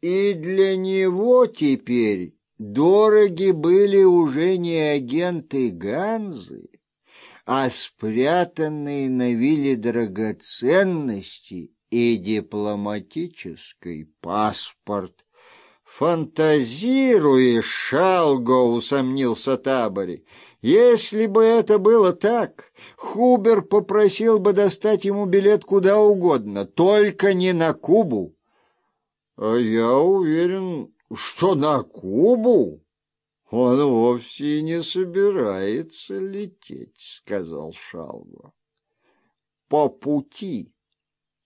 И для него теперь дороги были уже не агенты Ганзы, а спрятанные на вилле драгоценности и дипломатический паспорт. «Фантазируешь, Шалго!» — усомнился Табори. «Если бы это было так, Хубер попросил бы достать ему билет куда угодно, только не на Кубу». «А я уверен, что на Кубу он вовсе не собирается лететь», — сказал Шалго. «По пути».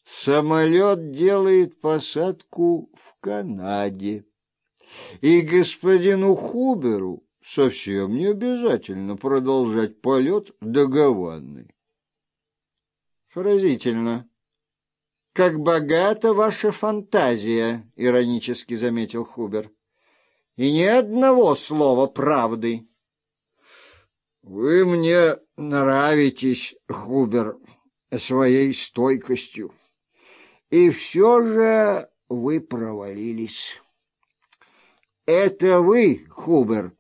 Самолет делает посадку в Канаде. И господину Хуберу совсем не обязательно продолжать полет до Гаваны. Поразительно. Как богата ваша фантазия, иронически заметил Хубер. И ни одного слова правды. Вы мне нравитесь, Хубер, своей стойкостью. И все же вы провалились. Это вы, Хубер,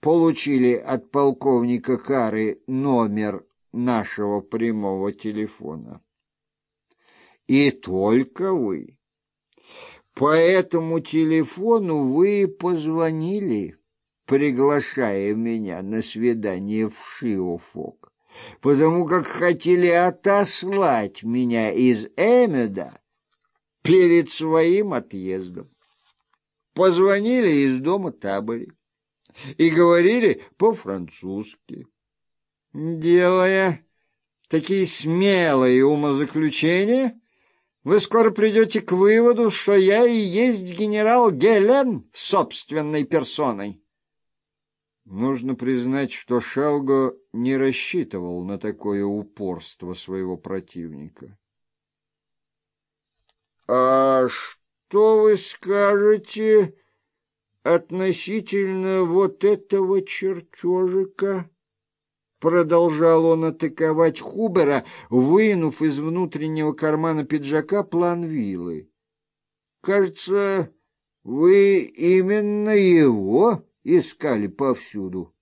получили от полковника Кары номер нашего прямого телефона. И только вы. По этому телефону вы позвонили, приглашая меня на свидание в Шиофок, потому как хотели отослать меня из Эмеда перед своим отъездом. Позвонили из дома таборе и говорили по-французски, делая такие смелые умозаключения, вы скоро придете к выводу, что я и есть генерал Гелен собственной персоной. Нужно признать, что Шалго не рассчитывал на такое упорство своего противника. А что вы скажете относительно вот этого чертежика? Продолжал он атаковать Хубера, вынув из внутреннего кармана пиджака план виллы. Кажется, вы именно его искали повсюду.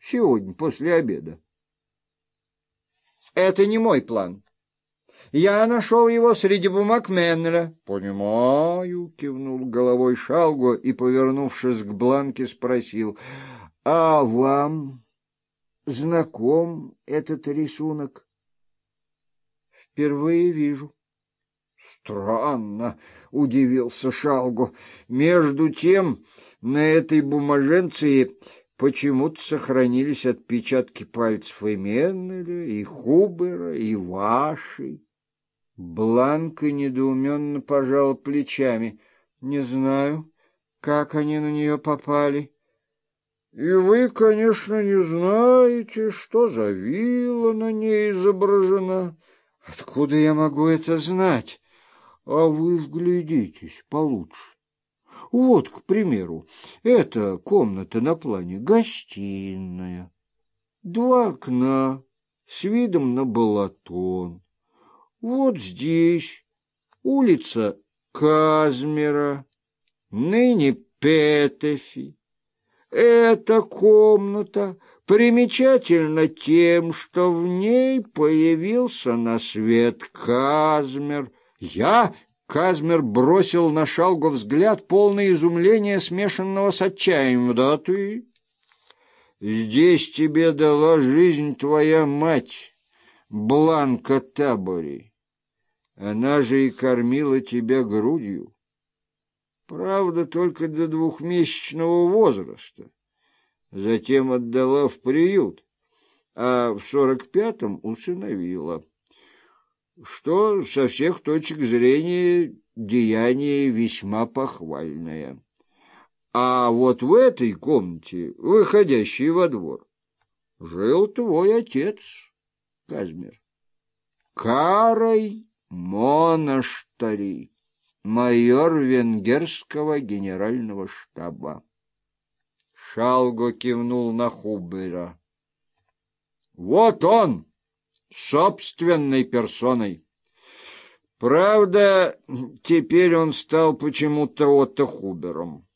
Сегодня, после обеда. Это не мой план. Я нашел его среди бумаг Меннера. — Понимаю, — кивнул головой Шалго и, повернувшись к Бланке, спросил. — А вам знаком этот рисунок? — Впервые вижу. — Странно, — удивился Шалго. Между тем на этой бумаженции почему-то сохранились отпечатки пальцев и Меннеля, и Хубера, и вашей. Бланка недоуменно пожала плечами. Не знаю, как они на нее попали. И вы, конечно, не знаете, что за вилла на ней изображена. Откуда я могу это знать? А вы вглядитесь получше. Вот, к примеру, эта комната на плане гостиная. Два окна с видом на балатон. Вот здесь улица Казмера, ныне Петефи. Эта комната примечательна тем, что в ней появился на свет Казмер. Я, Казмер, бросил на Шалгу взгляд, полный изумления, смешанного с отчаянием. Да ты? Здесь тебе дала жизнь твоя мать, Бланка Табори. Она же и кормила тебя грудью. Правда, только до двухмесячного возраста. Затем отдала в приют, а в сорок пятом усыновила. Что со всех точек зрения деяние весьма похвальное. А вот в этой комнате, выходящей во двор, жил твой отец, Казмер. Карой Монаштари, майор венгерского генерального штаба. Шалго кивнул на Хубера. Вот он, собственной персоной. Правда, теперь он стал почему-то Отто Хубером.